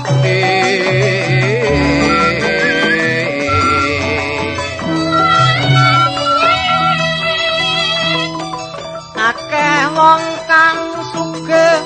sakti akeh wong kang sugih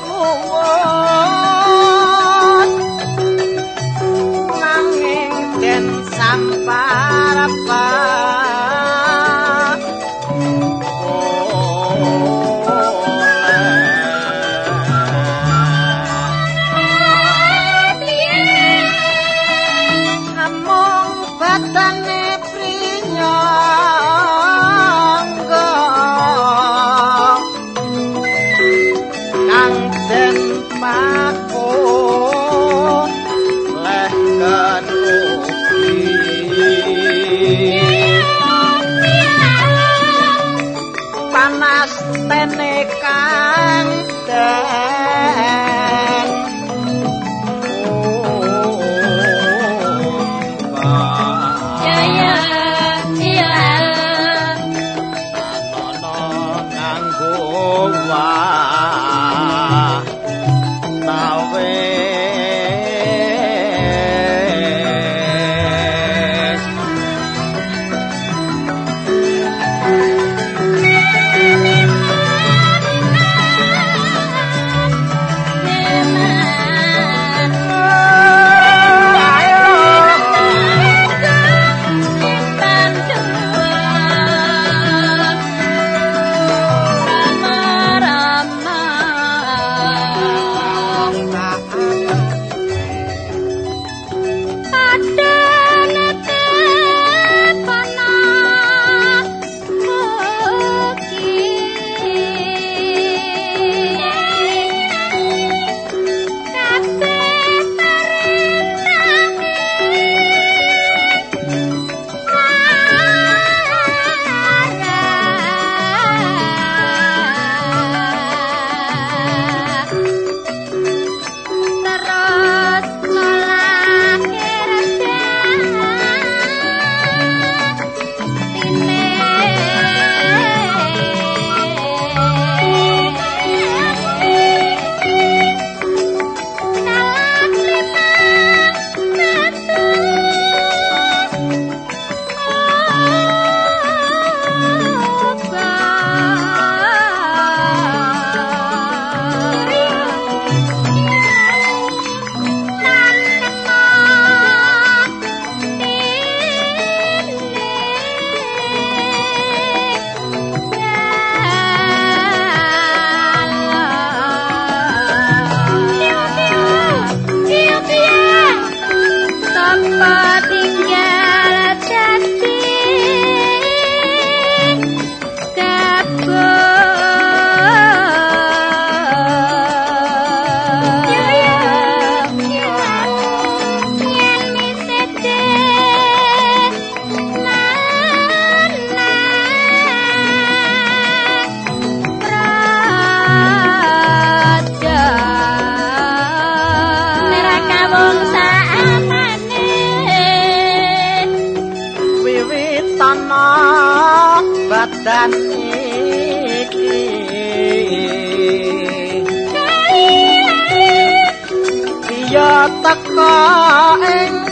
anh